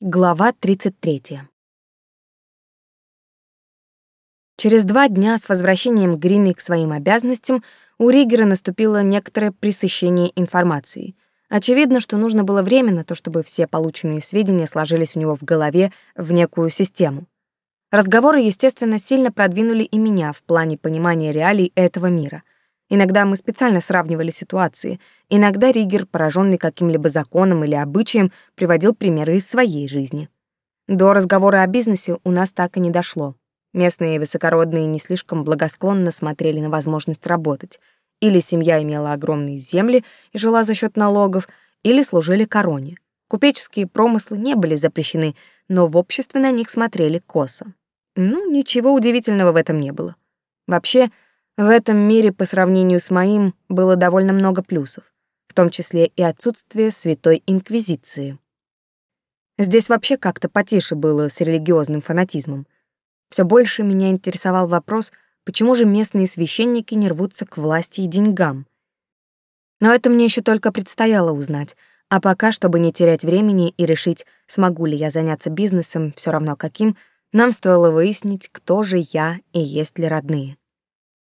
Глава 33. Через два дня с возвращением Грины к своим обязанностям у Ригера наступило некоторое пресыщение информации. Очевидно, что нужно было время на то, чтобы все полученные сведения сложились у него в голове в некую систему. Разговоры, естественно, сильно продвинули и меня в плане понимания реалий этого мира. Иногда мы специально сравнивали ситуации, иногда Ригер, пораженный каким-либо законом или обычаем, приводил примеры из своей жизни. До разговора о бизнесе у нас так и не дошло. Местные высокородные не слишком благосклонно смотрели на возможность работать. Или семья имела огромные земли и жила за счет налогов, или служили короне. Купеческие промыслы не были запрещены, но в обществе на них смотрели косо. Ну, ничего удивительного в этом не было. Вообще, в этом мире по сравнению с моим было довольно много плюсов, в том числе и отсутствие Святой Инквизиции. Здесь вообще как-то потише было с религиозным фанатизмом. Все больше меня интересовал вопрос, почему же местные священники не рвутся к власти и деньгам. Но это мне еще только предстояло узнать, а пока, чтобы не терять времени и решить, смогу ли я заняться бизнесом, все равно каким, нам стоило выяснить, кто же я и есть ли родные.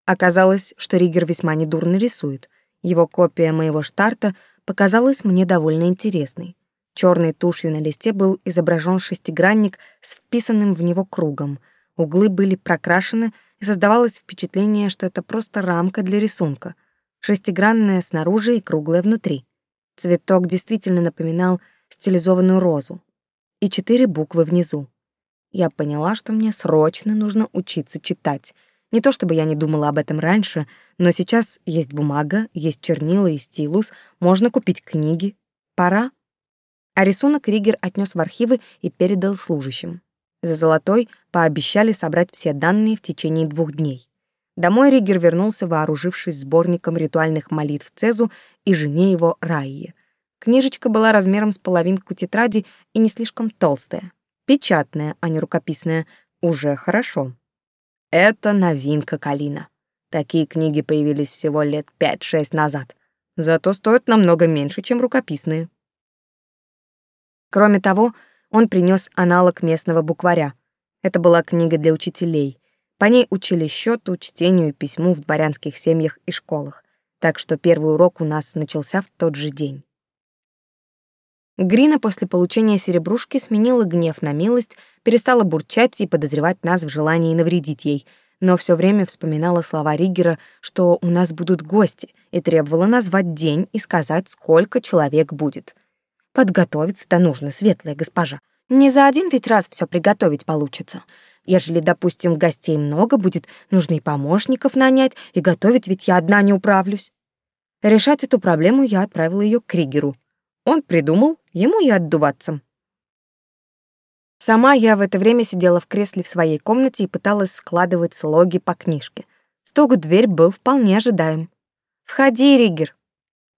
Оказалось, что Ригер весьма недурно рисует. Его копия моего штарта показалась мне довольно интересной. Черной тушью на листе был изображен шестигранник с вписанным в него кругом. Углы были прокрашены, и создавалось впечатление, что это просто рамка для рисунка. Шестигранная снаружи и круглая внутри. Цветок действительно напоминал стилизованную розу. И четыре буквы внизу. Я поняла, что мне срочно нужно учиться читать — не то чтобы я не думала об этом раньше, но сейчас есть бумага, есть чернила и стилус, можно купить книги. Пора. А рисунок Ригер отнес в архивы и передал служащим. За золотой пообещали собрать все данные в течение двух дней. Домой Ригер вернулся, вооружившись сборником ритуальных молитв Цезу и жене его Раие. Книжечка была размером с половинку тетради и не слишком толстая. Печатная, а не рукописная. Уже хорошо. Это новинка Калина. Такие книги появились всего лет 5-6 назад. Зато стоят намного меньше, чем рукописные. Кроме того, он принес аналог местного букваря. Это была книга для учителей. По ней учили счету, чтению и письму в дворянских семьях и школах. Так что первый урок у нас начался в тот же день. Грина после получения серебрушки сменила гнев на милость, перестала бурчать и подозревать нас в желании навредить ей, но все время вспоминала слова Ригера, что у нас будут гости, и требовала назвать день и сказать, сколько человек будет. Подготовиться-то нужно, светлая госпожа. Не за один ведь раз все приготовить получится. Ежели, допустим, гостей много будет, нужно и помощников нанять, и готовить ведь я одна не управлюсь. Решать эту проблему я отправила ее к Ригеру. Он придумал, ему и отдуваться. Сама я в это время сидела в кресле в своей комнате и пыталась складывать слоги по книжке. Стук в дверь был вполне ожидаем. «Входи, Ригер».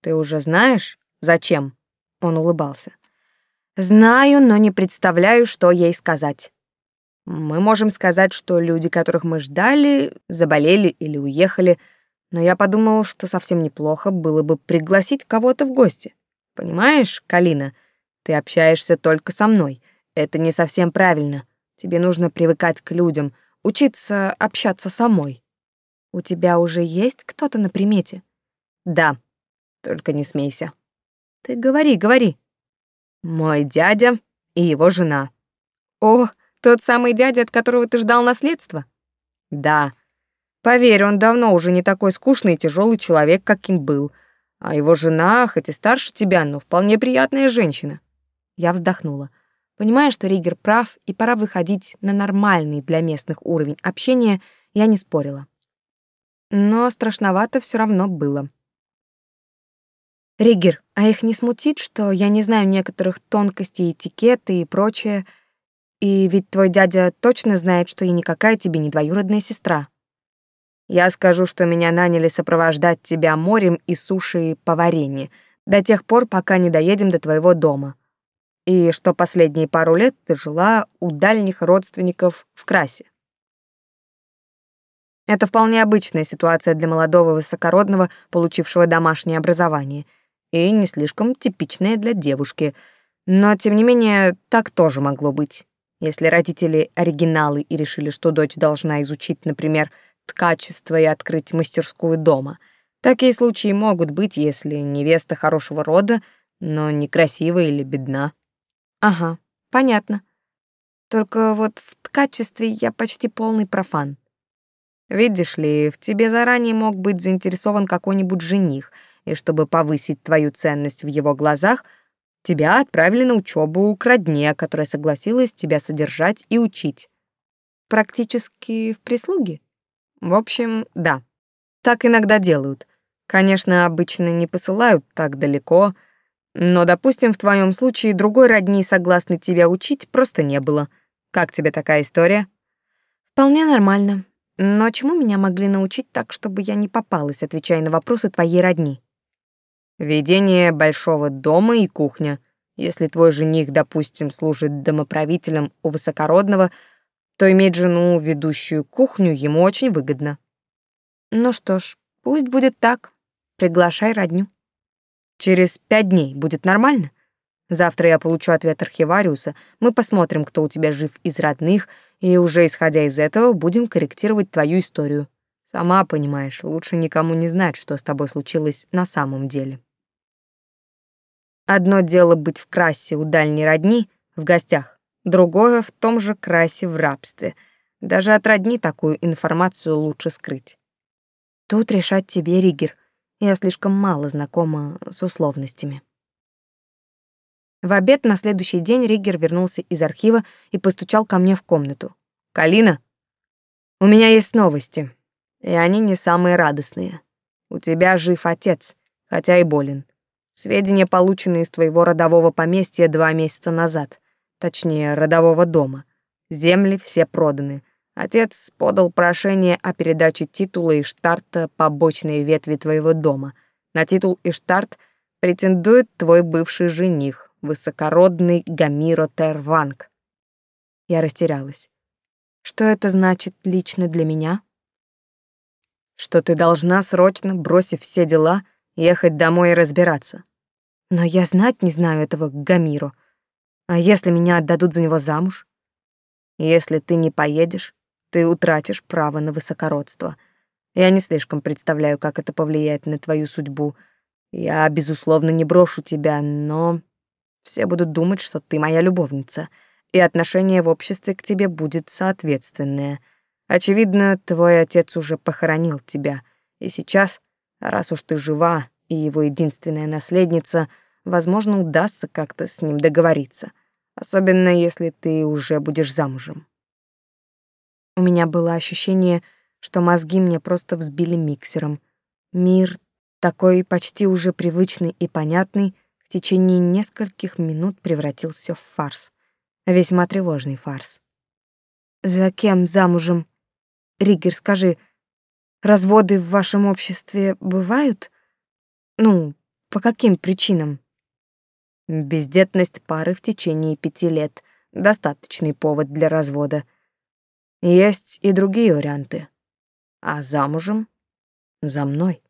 «Ты уже знаешь, зачем?» Он улыбался. «Знаю, но не представляю, что ей сказать. Мы можем сказать, что люди, которых мы ждали, заболели или уехали, но я подумал, что совсем неплохо было бы пригласить кого-то в гости. Понимаешь, Калина, ты общаешься только со мной. Это не совсем правильно. Тебе нужно привыкать к людям, учиться общаться самой. У тебя уже есть кто-то на примете? Да. Только не смейся. Ты говори, говори. Мой дядя и его жена. О, тот самый дядя, от которого ты ждал наследства? Да. Поверь, он давно уже не такой скучный и тяжелый человек, каким был. А его жена, хоть и старше тебя, но вполне приятная женщина. Я вздохнула. Понимая, что Ригер прав, и пора выходить на нормальный для местных уровень общения, я не спорила. Но страшновато все равно было. Ригер, а их не смутит, что я не знаю некоторых тонкостей этикета и прочее, и ведь твой дядя точно знает, что я никакая тебе не двоюродная сестра. Я скажу, что меня наняли сопровождать тебя морем и сушей по варенье до тех пор, пока не доедем до твоего дома. И что последние пару лет ты жила у дальних родственников в Красе. Это вполне обычная ситуация для молодого высокородного, получившего домашнее образование, и не слишком типичная для девушки. Но, тем не менее, так тоже могло быть. Если родители оригиналы и решили, что дочь должна изучить, например, ткачество и открыть мастерскую дома. Такие случаи могут быть, если невеста хорошего рода, но некрасивая или бедна. Ага, понятно. Только вот в ткачестве я почти полный профан. Видишь ли, в тебе заранее мог быть заинтересован какой-нибудь жених, и чтобы повысить твою ценность в его глазах — Тебя отправили на учебу к родне, которая согласилась тебя содержать и учить. Практически в прислуге? В общем, да. Так иногда делают. Конечно, обычно не посылают так далеко, но, допустим, в твоем случае другой родни, согласной тебя учить, просто не было. Как тебе такая история? Вполне нормально. Но чему меня могли научить так, чтобы я не попалась, отвечая на вопросы твоей родни? Ведение большого дома и кухня. Если твой жених, допустим, служит домоправителем у высокородного, то иметь жену, ведущую кухню, ему очень выгодно. Ну что ж, пусть будет так. Приглашай родню. Через пять дней будет нормально? Завтра я получу ответ архивариуса, мы посмотрим, кто у тебя жив из родных, и уже исходя из этого будем корректировать твою историю. Сама понимаешь, лучше никому не знать, что с тобой случилось на самом деле. Одно дело быть в красе у дальней родни, в гостях, другое — в том же красе в рабстве. Даже от родни такую информацию лучше скрыть. Тут решать тебе, Ригер. Я слишком мало знакома с условностями. В обед на следующий день Ригер вернулся из архива и постучал ко мне в комнату. «Калина, у меня есть новости, и они не самые радостные. У тебя жив отец, хотя и болен. Сведения, полученные из твоего родового поместья два месяца назад, точнее, родового дома. Земли все проданы. Отец подал прошение о передаче титула и штарта побочной ветви твоего дома. На титул и штарт претендует твой бывший жених, высокородный Гамиро Терванг. Я растерялась. Что это значит лично для меня? Что ты должна срочно, бросив все дела, — ехать домой и разбираться. Но я знать не знаю этого Гамиру. А если меня отдадут за него замуж? Если ты не поедешь, ты утратишь право на высокородство. Я не слишком представляю, как это повлияет на твою судьбу. Я, безусловно, не брошу тебя, но все будут думать, что ты моя любовница, и отношение в обществе к тебе будет соответственное. Очевидно, твой отец уже похоронил тебя, и сейчас Раз уж ты жива и его единственная наследница, возможно, удастся как-то с ним договориться, особенно если ты уже будешь замужем. У меня было ощущение, что мозги мне просто взбили миксером. Мир, такой почти уже привычный и понятный, в течение нескольких минут превратился в фарс. Весьма тревожный фарс. «За кем замужем? Ригер, скажи, Разводы в вашем обществе бывают? Ну, по каким причинам? Бездетность пары в течение пяти лет — достаточный повод для развода. Есть и другие варианты. А замужем? За мной.